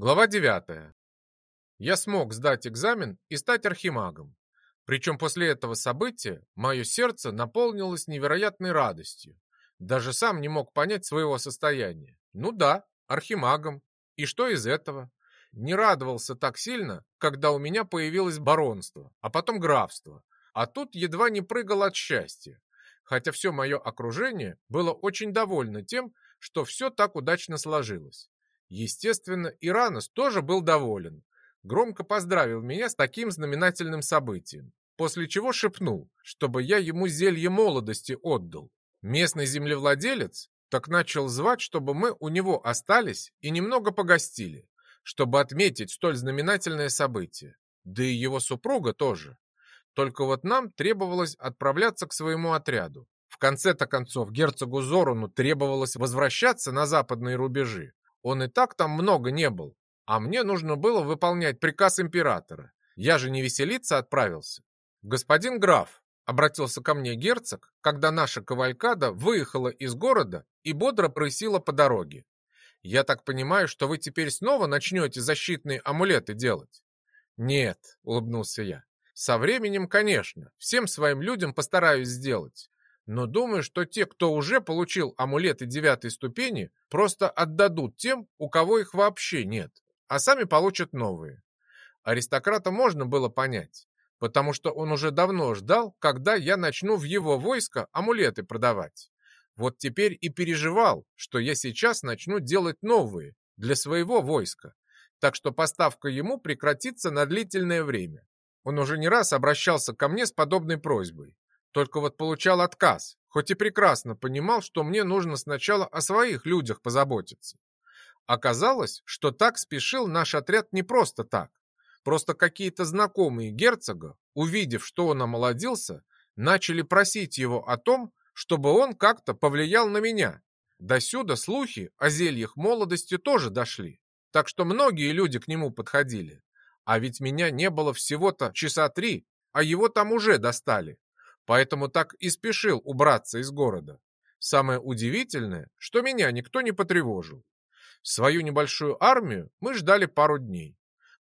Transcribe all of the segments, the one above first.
Глава 9. Я смог сдать экзамен и стать архимагом. Причем после этого события мое сердце наполнилось невероятной радостью. Даже сам не мог понять своего состояния. Ну да, архимагом. И что из этого? Не радовался так сильно, когда у меня появилось баронство, а потом графство. А тут едва не прыгал от счастья. Хотя все мое окружение было очень довольно тем, что все так удачно сложилось. Естественно, Иранос тоже был доволен. Громко поздравил меня с таким знаменательным событием, после чего шепнул, чтобы я ему зелье молодости отдал. Местный землевладелец так начал звать, чтобы мы у него остались и немного погостили, чтобы отметить столь знаменательное событие. Да и его супруга тоже. Только вот нам требовалось отправляться к своему отряду. В конце-то концов герцогу Зорону требовалось возвращаться на западные рубежи, он и так там много не был, а мне нужно было выполнять приказ императора. Я же не веселиться отправился. Господин граф, обратился ко мне герцог, когда наша кавалькада выехала из города и бодро просила по дороге. Я так понимаю, что вы теперь снова начнете защитные амулеты делать? Нет, улыбнулся я. Со временем, конечно, всем своим людям постараюсь сделать но думаю, что те, кто уже получил амулеты девятой ступени, просто отдадут тем, у кого их вообще нет, а сами получат новые. Аристократа можно было понять, потому что он уже давно ждал, когда я начну в его войско амулеты продавать. Вот теперь и переживал, что я сейчас начну делать новые для своего войска, так что поставка ему прекратится на длительное время. Он уже не раз обращался ко мне с подобной просьбой, только вот получал отказ, хоть и прекрасно понимал, что мне нужно сначала о своих людях позаботиться. Оказалось, что так спешил наш отряд не просто так. Просто какие-то знакомые герцога, увидев, что он омолодился, начали просить его о том, чтобы он как-то повлиял на меня. Досюда слухи о зельях молодости тоже дошли, так что многие люди к нему подходили. А ведь меня не было всего-то часа три, а его там уже достали поэтому так и спешил убраться из города. Самое удивительное, что меня никто не потревожил. Свою небольшую армию мы ждали пару дней.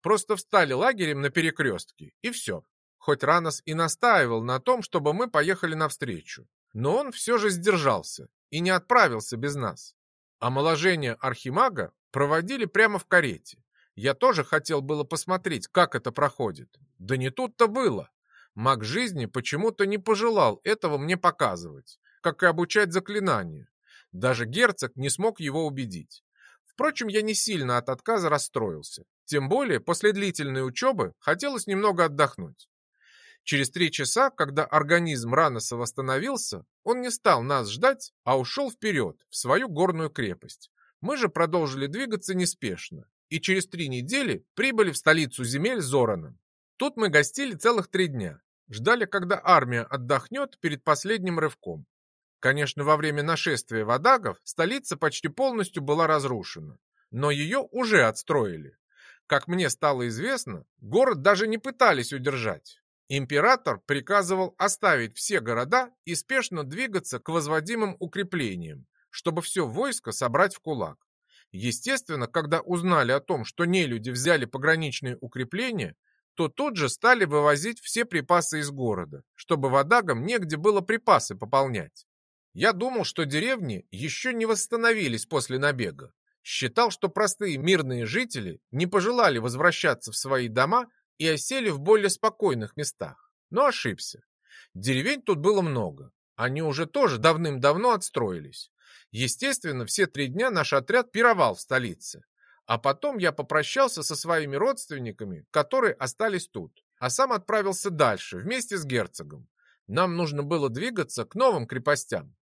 Просто встали лагерем на перекрестке, и все. Хоть Ранос и настаивал на том, чтобы мы поехали навстречу. Но он все же сдержался и не отправился без нас. Омоложение архимага проводили прямо в карете. Я тоже хотел было посмотреть, как это проходит. Да не тут-то было. Маг жизни почему-то не пожелал этого мне показывать, как и обучать заклинанию. Даже герцог не смог его убедить. Впрочем, я не сильно от отказа расстроился. Тем более, после длительной учебы хотелось немного отдохнуть. Через три часа, когда организм Раноса восстановился, он не стал нас ждать, а ушел вперед, в свою горную крепость. Мы же продолжили двигаться неспешно, и через три недели прибыли в столицу земель Зорана. Тут мы гостили целых три дня. Ждали, когда армия отдохнет перед последним рывком. Конечно, во время нашествия вадагов столица почти полностью была разрушена, но ее уже отстроили. Как мне стало известно, город даже не пытались удержать. Император приказывал оставить все города и спешно двигаться к возводимым укреплениям, чтобы все войско собрать в кулак. Естественно, когда узнали о том, что нелюди взяли пограничные укрепления, то тут же стали вывозить все припасы из города, чтобы водагам негде было припасы пополнять. Я думал, что деревни еще не восстановились после набега. Считал, что простые мирные жители не пожелали возвращаться в свои дома и осели в более спокойных местах. Но ошибся. Деревень тут было много. Они уже тоже давным-давно отстроились. Естественно, все три дня наш отряд пировал в столице. А потом я попрощался со своими родственниками, которые остались тут, а сам отправился дальше вместе с герцогом. Нам нужно было двигаться к новым крепостям.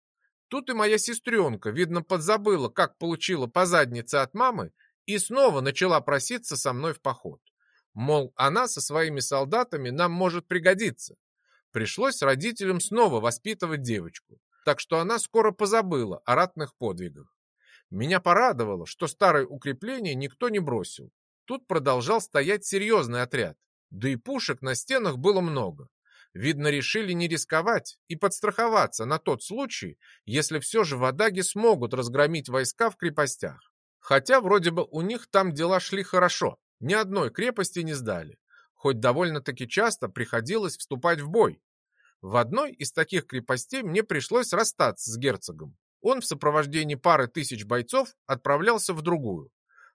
Тут и моя сестренка, видно, подзабыла, как получила по заднице от мамы, и снова начала проситься со мной в поход. Мол, она со своими солдатами нам может пригодиться. Пришлось родителям снова воспитывать девочку, так что она скоро позабыла о ратных подвигах. Меня порадовало, что старое укрепление никто не бросил. Тут продолжал стоять серьезный отряд. Да и пушек на стенах было много. Видно, решили не рисковать и подстраховаться на тот случай, если все же в Адаге смогут разгромить войска в крепостях. Хотя вроде бы у них там дела шли хорошо, ни одной крепости не сдали, хоть довольно-таки часто приходилось вступать в бой. В одной из таких крепостей мне пришлось расстаться с герцогом. Он в сопровождении пары тысяч бойцов отправлялся в другую.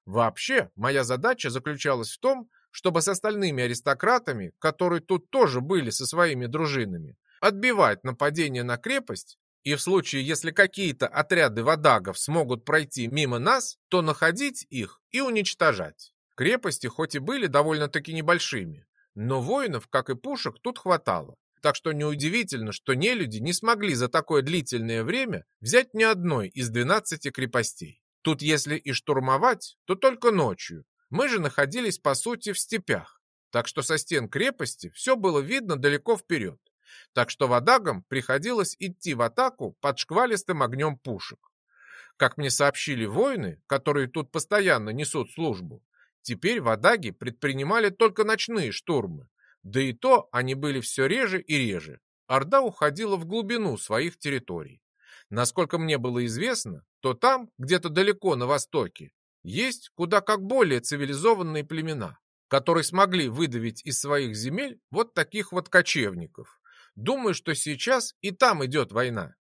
Вообще, моя задача заключалась в том, чтобы с остальными аристократами, которые тут тоже были со своими дружинами, отбивать нападение на крепость, и в случае, если какие-то отряды водагов смогут пройти мимо нас, то находить их и уничтожать. Крепости хоть и были довольно-таки небольшими, но воинов, как и пушек, тут хватало. Так что неудивительно, что нелюди не смогли за такое длительное время взять ни одной из 12 крепостей. Тут если и штурмовать, то только ночью. Мы же находились, по сути, в степях. Так что со стен крепости все было видно далеко вперед. Так что водагам приходилось идти в атаку под шквалистым огнем пушек. Как мне сообщили воины, которые тут постоянно несут службу, теперь водаги предпринимали только ночные штурмы, да и то они были все реже и реже. Орда уходила в глубину своих территорий. Насколько мне было известно, то там, где-то далеко на востоке, есть куда как более цивилизованные племена, которые смогли выдавить из своих земель вот таких вот кочевников. Думаю, что сейчас и там идет война.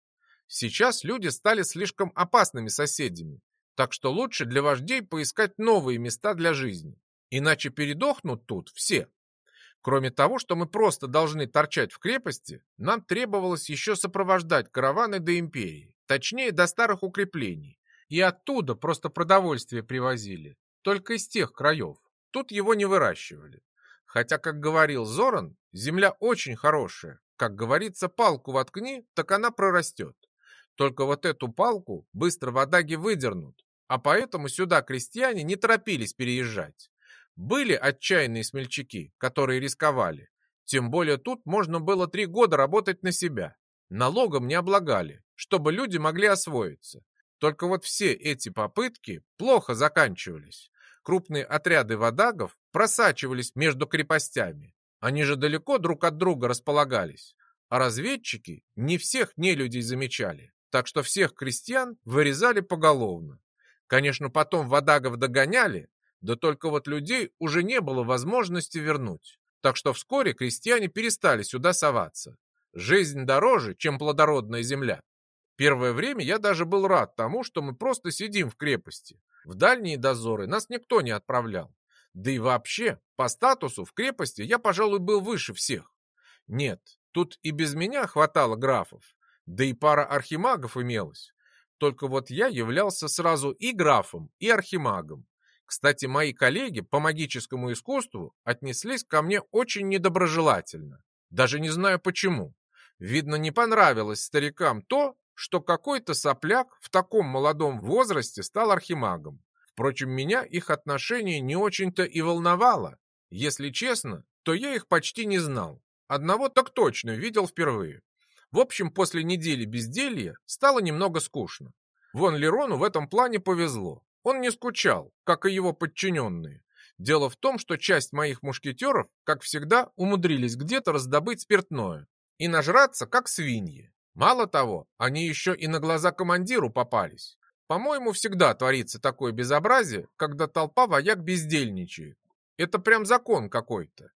Сейчас люди стали слишком опасными соседями, так что лучше для вождей поискать новые места для жизни. Иначе передохнут тут все. Кроме того, что мы просто должны торчать в крепости, нам требовалось еще сопровождать караваны до империи, точнее до старых укреплений. И оттуда просто продовольствие привозили, только из тех краев. Тут его не выращивали. Хотя, как говорил Зоран, земля очень хорошая. Как говорится, палку воткни, так она прорастет. Только вот эту палку быстро водаги выдернут, а поэтому сюда крестьяне не торопились переезжать. Были отчаянные смельчаки, которые рисковали. Тем более тут можно было три года работать на себя. Налогом не облагали, чтобы люди могли освоиться. Только вот все эти попытки плохо заканчивались. Крупные отряды водагов просачивались между крепостями. Они же далеко друг от друга располагались. А разведчики не всех нелюдей замечали, так что всех крестьян вырезали поголовно. Конечно, потом водагов догоняли, да только вот людей уже не было возможности вернуть. Так что вскоре крестьяне перестали сюда соваться. Жизнь дороже, чем плодородная земля. Первое время я даже был рад тому, что мы просто сидим в крепости. В дальние дозоры нас никто не отправлял. Да и вообще, по статусу в крепости я, пожалуй, был выше всех. Нет, тут и без меня хватало графов, да и пара архимагов имелась. Только вот я являлся сразу и графом, и архимагом. Кстати, мои коллеги по магическому искусству отнеслись ко мне очень недоброжелательно. Даже не знаю почему. Видно, не понравилось старикам то, что какой-то сопляк в таком молодом возрасте стал архимагом. Впрочем, меня их отношение не очень-то и волновало. Если честно, то я их почти не знал. Одного так точно видел впервые. В общем, после недели безделья стало немного скучно. Вон Лерону в этом плане повезло. Он не скучал, как и его подчиненные. Дело в том, что часть моих мушкетеров, как всегда, умудрились где-то раздобыть спиртное и нажраться, как свиньи. Мало того, они еще и на глаза командиру попались. По-моему, всегда творится такое безобразие, когда толпа вояк бездельничает. Это прям закон какой-то.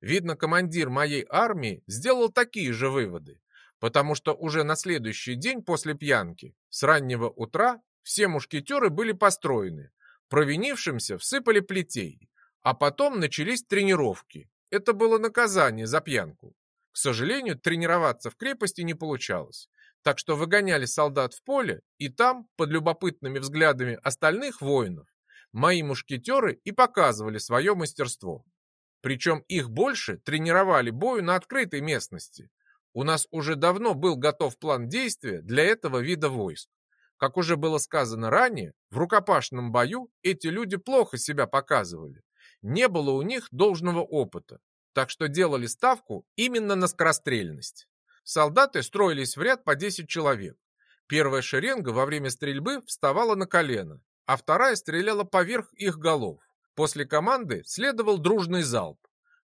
Видно, командир моей армии сделал такие же выводы, потому что уже на следующий день после пьянки, с раннего утра, все мушкетеры были построены, провинившимся всыпали плетей, а потом начались тренировки. Это было наказание за пьянку. К сожалению, тренироваться в крепости не получалось, так что выгоняли солдат в поле, и там, под любопытными взглядами остальных воинов, мои мушкетеры и показывали свое мастерство. Причем их больше тренировали бою на открытой местности. У нас уже давно был готов план действия для этого вида войск. Как уже было сказано ранее, в рукопашном бою эти люди плохо себя показывали. Не было у них должного опыта, так что делали ставку именно на скорострельность. Солдаты строились в ряд по 10 человек. Первая шеренга во время стрельбы вставала на колено, а вторая стреляла поверх их голов. После команды следовал дружный залп,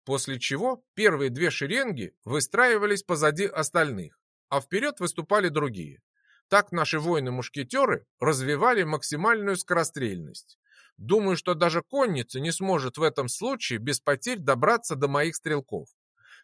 после чего первые две шеренги выстраивались позади остальных, а вперед выступали другие. Так наши воины-мушкетеры развивали максимальную скорострельность. Думаю, что даже конница не сможет в этом случае без потерь добраться до моих стрелков.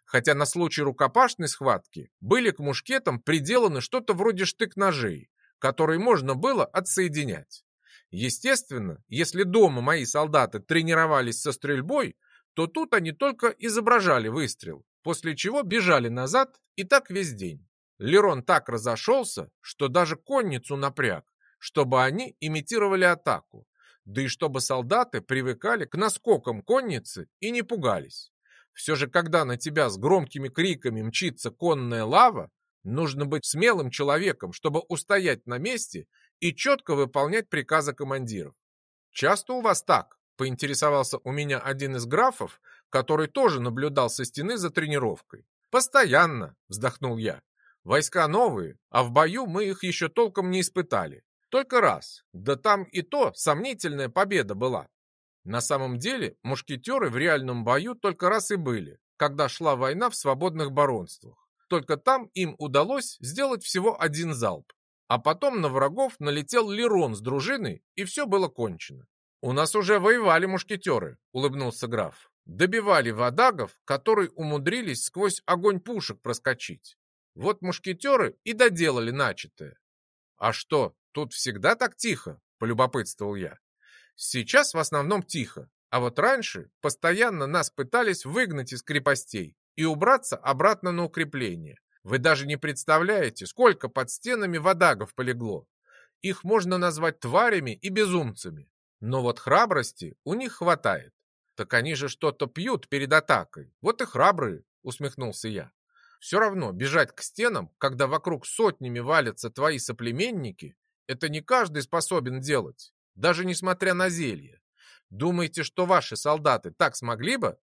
Хотя на случай рукопашной схватки были к мушкетам приделаны что-то вроде штык-ножей, которые можно было отсоединять. Естественно, если дома мои солдаты тренировались со стрельбой, то тут они только изображали выстрел, после чего бежали назад и так весь день. Лерон так разошелся, что даже конницу напряг, чтобы они имитировали атаку, да и чтобы солдаты привыкали к наскокам конницы и не пугались. Все же, когда на тебя с громкими криками мчится конная лава, нужно быть смелым человеком, чтобы устоять на месте и четко выполнять приказы командиров. «Часто у вас так?» – поинтересовался у меня один из графов, который тоже наблюдал со стены за тренировкой. «Постоянно», – вздохнул я. «Войска новые, а в бою мы их еще толком не испытали. Только раз. Да там и то сомнительная победа была. На самом деле мушкетеры в реальном бою только раз и были, когда шла война в свободных баронствах. Только там им удалось сделать всего один залп. А потом на врагов налетел Лерон с дружиной, и все было кончено. «У нас уже воевали мушкетеры», — улыбнулся граф. «Добивали водагов, которые умудрились сквозь огонь пушек проскочить. Вот мушкетеры и доделали начатое». «А что, «Тут всегда так тихо?» – полюбопытствовал я. «Сейчас в основном тихо, а вот раньше постоянно нас пытались выгнать из крепостей и убраться обратно на укрепление. Вы даже не представляете, сколько под стенами водагов полегло. Их можно назвать тварями и безумцами. Но вот храбрости у них хватает. Так они же что-то пьют перед атакой. Вот и храбрые, усмехнулся я. Все равно бежать к стенам, когда вокруг сотнями валятся твои соплеменники, это не каждый способен делать, даже несмотря на зелье. Думаете, что ваши солдаты так смогли бы?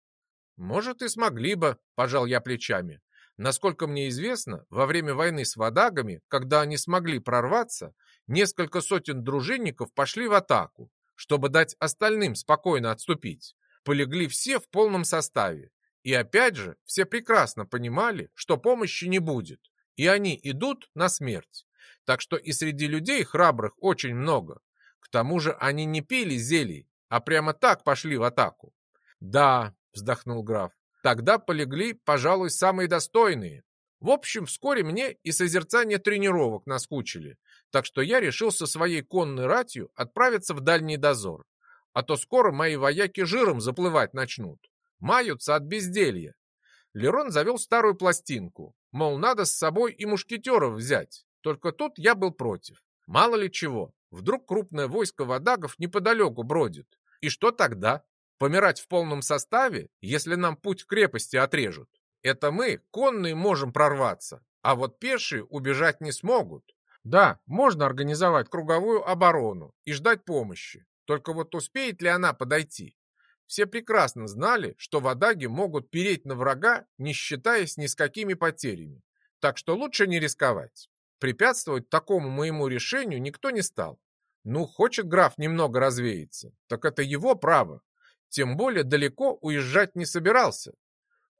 Может, и смогли бы, пожал я плечами. Насколько мне известно, во время войны с вадагами, когда они смогли прорваться, несколько сотен дружинников пошли в атаку, чтобы дать остальным спокойно отступить. Полегли все в полном составе. И опять же, все прекрасно понимали, что помощи не будет, и они идут на смерть. Так что и среди людей храбрых очень много. К тому же они не пили зелий, а прямо так пошли в атаку. Да, вздохнул граф, тогда полегли, пожалуй, самые достойные. В общем, вскоре мне и созерцание тренировок наскучили, так что я решил со своей конной ратью отправиться в дальний дозор. А то скоро мои вояки жиром заплывать начнут. Маются от безделья. Лерон завел старую пластинку, мол, надо с собой и мушкетеров взять. Только тут я был против. Мало ли чего, вдруг крупное войско водагов неподалеку бродит. И что тогда? Помирать в полном составе, если нам путь к крепости отрежут? Это мы, конные, можем прорваться, а вот пешие убежать не смогут. Да, можно организовать круговую оборону и ждать помощи. Только вот успеет ли она подойти? Все прекрасно знали, что водаги могут переть на врага, не считаясь ни с какими потерями. Так что лучше не рисковать. Препятствовать такому моему решению никто не стал. Ну, хочет граф немного развеяться, так это его право. Тем более далеко уезжать не собирался.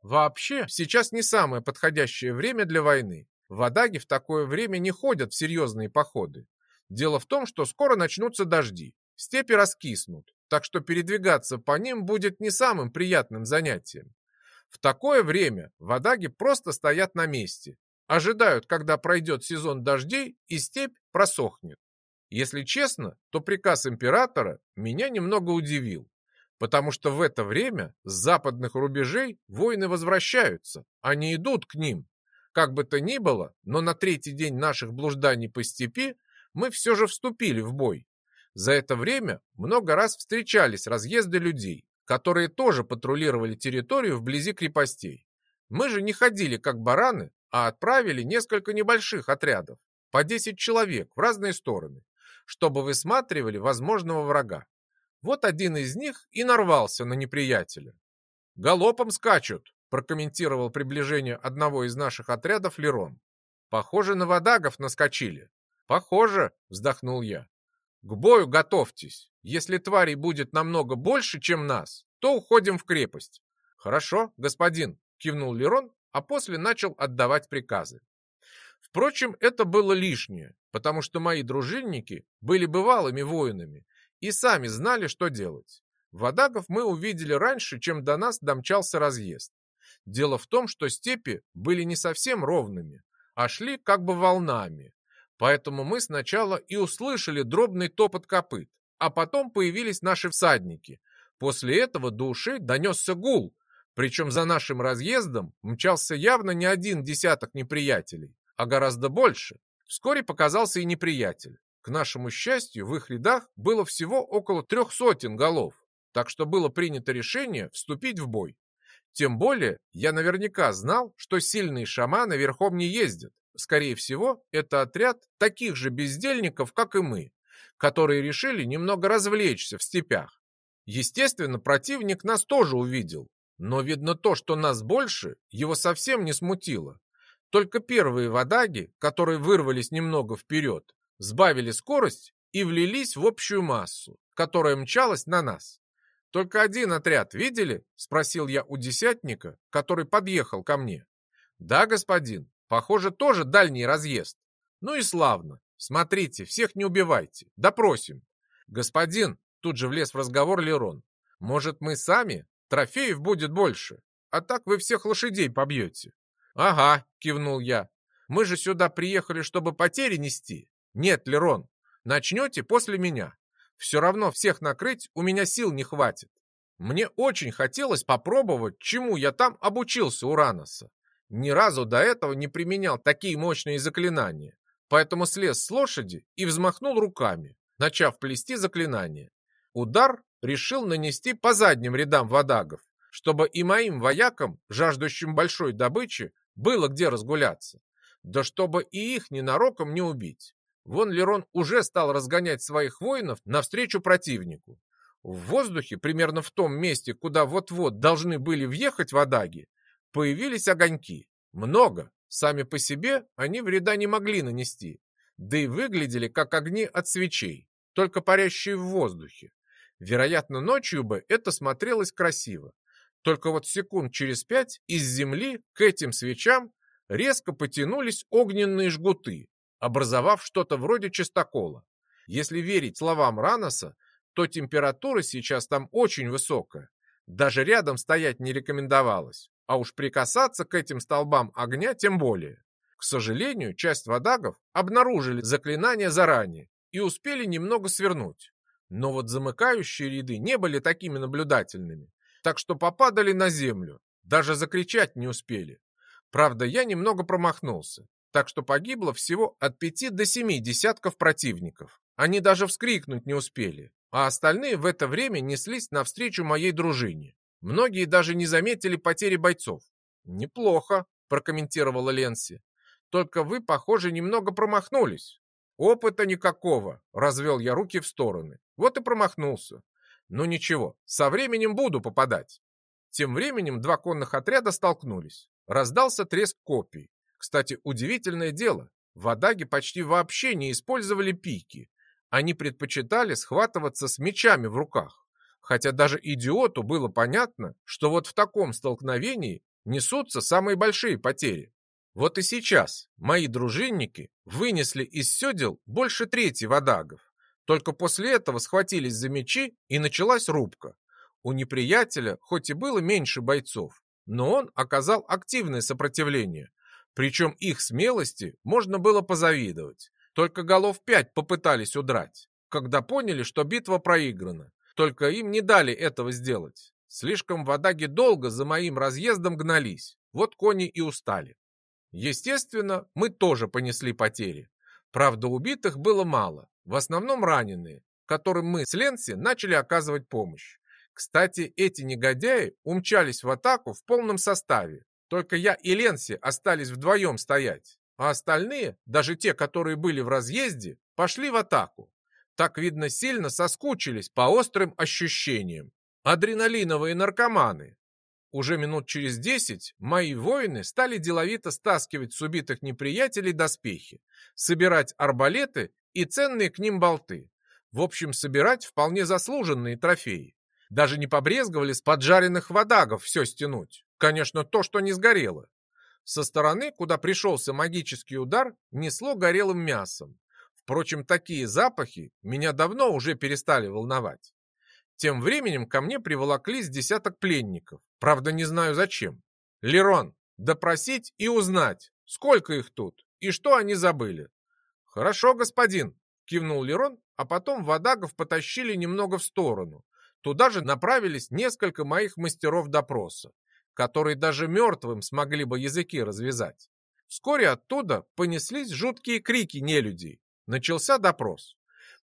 Вообще, сейчас не самое подходящее время для войны. Водаги в такое время не ходят в серьезные походы. Дело в том, что скоро начнутся дожди, степи раскиснут, так что передвигаться по ним будет не самым приятным занятием. В такое время водаги просто стоят на месте, ожидают, когда пройдет сезон дождей и степь просохнет. Если честно, то приказ императора меня немного удивил, потому что в это время с западных рубежей войны возвращаются, они идут к ним. Как бы то ни было, но на третий день наших блужданий по степи мы все же вступили в бой. За это время много раз встречались разъезды людей, которые тоже патрулировали территорию вблизи крепостей. Мы же не ходили как бараны, а отправили несколько небольших отрядов, по 10 человек в разные стороны, чтобы высматривали возможного врага. Вот один из них и нарвался на неприятеля. «Галопом скачут», прокомментировал приближение одного из наших отрядов Лерон. «Похоже, на водагов наскочили». «Похоже», — вздохнул я. «К бою готовьтесь. Если тварей будет намного больше, чем нас, то уходим в крепость». «Хорошо, господин», — кивнул Лерон а после начал отдавать приказы. Впрочем, это было лишнее, потому что мои дружинники были бывалыми воинами и сами знали, что делать. Водагов мы увидели раньше, чем до нас домчался разъезд. Дело в том, что степи были не совсем ровными, а шли как бы волнами. Поэтому мы сначала и услышали дробный топот копыт, а потом появились наши всадники. После этого до ушей донесся гул, причем за нашим разъездом мчался явно не один десяток неприятелей, а гораздо больше. Вскоре показался и неприятель. К нашему счастью, в их рядах было всего около трех сотен голов, так что было принято решение вступить в бой. Тем более, я наверняка знал, что сильные шаманы верхом не ездят. Скорее всего, это отряд таких же бездельников, как и мы, которые решили немного развлечься в степях. Естественно, противник нас тоже увидел, но видно то, что нас больше, его совсем не смутило. Только первые водаги, которые вырвались немного вперед, сбавили скорость и влились в общую массу, которая мчалась на нас. «Только один отряд видели?» — спросил я у десятника, который подъехал ко мне. «Да, господин. Похоже, тоже дальний разъезд. Ну и славно. Смотрите, всех не убивайте. Допросим». «Господин», — тут же влез в разговор Лерон, «может, мы сами? Трофеев будет больше. А так вы всех лошадей побьете». «Ага», — кивнул я. «Мы же сюда приехали, чтобы потери нести. Нет, Лерон, начнете после меня. Все равно всех накрыть у меня сил не хватит. Мне очень хотелось попробовать, чему я там обучился у Раноса. Ни разу до этого не применял такие мощные заклинания, поэтому слез с лошади и взмахнул руками, начав плести заклинание. Удар решил нанести по задним рядам водагов, чтобы и моим воякам, жаждущим большой добычи, было где разгуляться. Да чтобы и их ненароком не убить. Вон Лерон уже стал разгонять своих воинов навстречу противнику. В воздухе, примерно в том месте, куда вот-вот должны были въехать водаги, появились огоньки. Много. Сами по себе они вреда не могли нанести. Да и выглядели как огни от свечей, только парящие в воздухе. Вероятно, ночью бы это смотрелось красиво. Только вот секунд через пять из земли к этим свечам резко потянулись огненные жгуты, образовав что-то вроде чистокола. Если верить словам Раноса, то температура сейчас там очень высокая. Даже рядом стоять не рекомендовалось, а уж прикасаться к этим столбам огня тем более. К сожалению, часть водагов обнаружили заклинание заранее и успели немного свернуть. Но вот замыкающие ряды не были такими наблюдательными, так что попадали на землю, даже закричать не успели. Правда, я немного промахнулся так что погибло всего от пяти до семи десятков противников. Они даже вскрикнуть не успели, а остальные в это время неслись навстречу моей дружине. Многие даже не заметили потери бойцов. «Неплохо», – прокомментировала Ленси. «Только вы, похоже, немного промахнулись». «Опыта никакого», – развел я руки в стороны. Вот и промахнулся. «Ну ничего, со временем буду попадать». Тем временем два конных отряда столкнулись. Раздался треск копий. Кстати, удивительное дело, в Адаге почти вообще не использовали пики. Они предпочитали схватываться с мечами в руках. Хотя даже идиоту было понятно, что вот в таком столкновении несутся самые большие потери. Вот и сейчас мои дружинники вынесли из седел больше трети водагов. Только после этого схватились за мечи и началась рубка. У неприятеля хоть и было меньше бойцов, но он оказал активное сопротивление, причем их смелости можно было позавидовать. Только голов пять попытались удрать, когда поняли, что битва проиграна. Только им не дали этого сделать. Слишком водаги долго за моим разъездом гнались. Вот кони и устали. Естественно, мы тоже понесли потери. Правда, убитых было мало, в основном раненые, которым мы с Ленси начали оказывать помощь. Кстати, эти негодяи умчались в атаку в полном составе, только я и Ленси остались вдвоем стоять, а остальные, даже те, которые были в разъезде, пошли в атаку. Так, видно, сильно соскучились по острым ощущениям. Адреналиновые наркоманы. Уже минут через десять мои воины стали деловито стаскивать с убитых неприятелей доспехи, собирать арбалеты и ценные к ним болты. В общем, собирать вполне заслуженные трофеи. Даже не побрезговали с поджаренных водагов все стянуть. Конечно, то, что не сгорело. Со стороны, куда пришелся магический удар, несло горелым мясом. Впрочем, такие запахи меня давно уже перестали волновать. Тем временем ко мне приволоклись десяток пленников. Правда, не знаю зачем. Лерон, допросить и узнать, сколько их тут и что они забыли. Хорошо, господин, кивнул Лерон, а потом водагов потащили немного в сторону. Туда же направились несколько моих мастеров допроса, которые даже мертвым смогли бы языки развязать. Вскоре оттуда понеслись жуткие крики нелюдей. Начался допрос.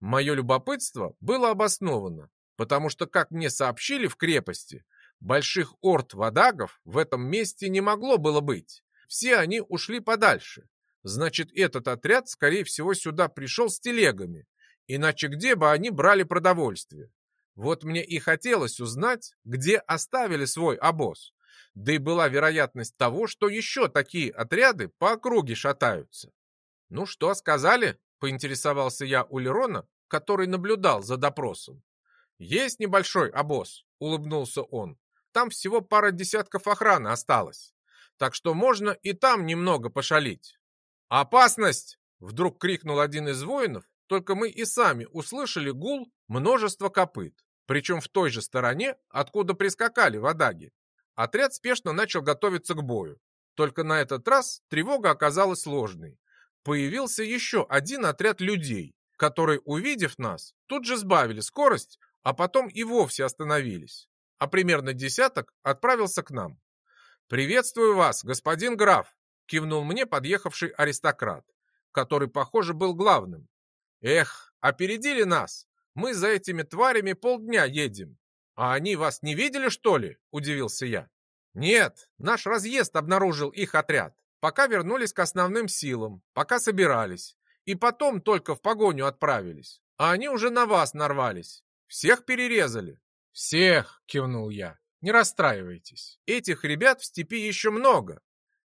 Мое любопытство было обосновано, потому что, как мне сообщили в крепости, больших орд водагов в этом месте не могло было быть. Все они ушли подальше. Значит, этот отряд, скорее всего, сюда пришел с телегами. Иначе где бы они брали продовольствие? Вот мне и хотелось узнать, где оставили свой обоз. Да и была вероятность того, что еще такие отряды по округе шатаются. «Ну что, сказали?» Поинтересовался я у Лерона, который наблюдал за допросом. «Есть небольшой обоз», — улыбнулся он. «Там всего пара десятков охраны осталось, так что можно и там немного пошалить». «Опасность!» — вдруг крикнул один из воинов, только мы и сами услышали гул множества копыт, причем в той же стороне, откуда прискакали водаги. Отряд спешно начал готовиться к бою. Только на этот раз тревога оказалась сложной появился еще один отряд людей, которые, увидев нас, тут же сбавили скорость, а потом и вовсе остановились. А примерно десяток отправился к нам. «Приветствую вас, господин граф!» — кивнул мне подъехавший аристократ, который, похоже, был главным. «Эх, опередили нас! Мы за этими тварями полдня едем. А они вас не видели, что ли?» — удивился я. «Нет, наш разъезд обнаружил их отряд пока вернулись к основным силам, пока собирались, и потом только в погоню отправились. А они уже на вас нарвались. Всех перерезали. Всех, кивнул я. Не расстраивайтесь. Этих ребят в степи еще много.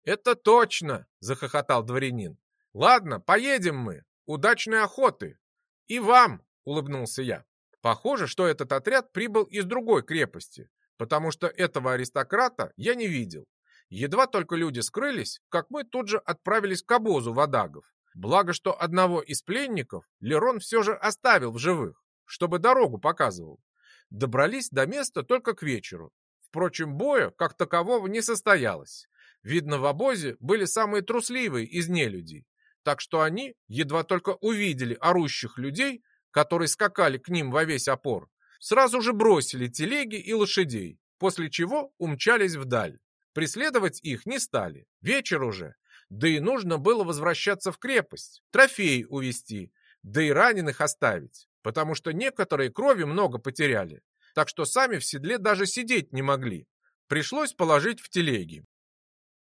Это точно, захохотал дворянин. Ладно, поедем мы. Удачной охоты. И вам, улыбнулся я. Похоже, что этот отряд прибыл из другой крепости, потому что этого аристократа я не видел. Едва только люди скрылись, как мы тут же отправились к обозу водагов. Благо, что одного из пленников Лерон все же оставил в живых, чтобы дорогу показывал. Добрались до места только к вечеру. Впрочем, боя как такового не состоялось. Видно, в обозе были самые трусливые из нелюдей. Так что они, едва только увидели орущих людей, которые скакали к ним во весь опор, сразу же бросили телеги и лошадей, после чего умчались вдаль. Преследовать их не стали. Вечер уже. Да и нужно было возвращаться в крепость, трофеи увести, да и раненых оставить, потому что некоторые крови много потеряли, так что сами в седле даже сидеть не могли. Пришлось положить в телеги.